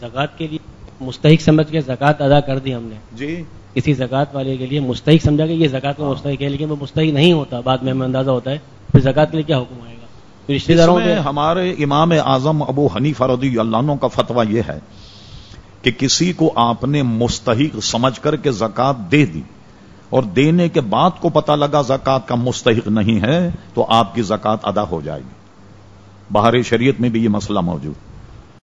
زکوٰۃ کے لیے مستحق سمجھ کے زکوٰۃ ادا کر دی ہم نے۔ جی۔ کسی زکوٰۃ والے کے لیے مستحق سمجھا کہ یہ زکوٰۃ کا ہاں۔ مستحق ہے لیکن وہ مستحق نہیں ہوتا۔ بعد میں ہمیں اندازہ ہوتا ہے پھر زکوٰۃ کے لیے کیا حکم آئے گا؟ رشتے داروں میں ہمارے امام اعظم ابو حنیفہ رضی اللہ عنہ کا فتویٰ یہ ہے کہ کسی کو آپ نے مستحق سمجھ کر کے زکات دے دی اور دینے کے بعد کو پتا لگا زکات کا مستحق نہیں ہے تو آپ کی زکات ادا ہو جائے گی۔ باہر شریعت میں بھی یہ مسئلہ موجود۔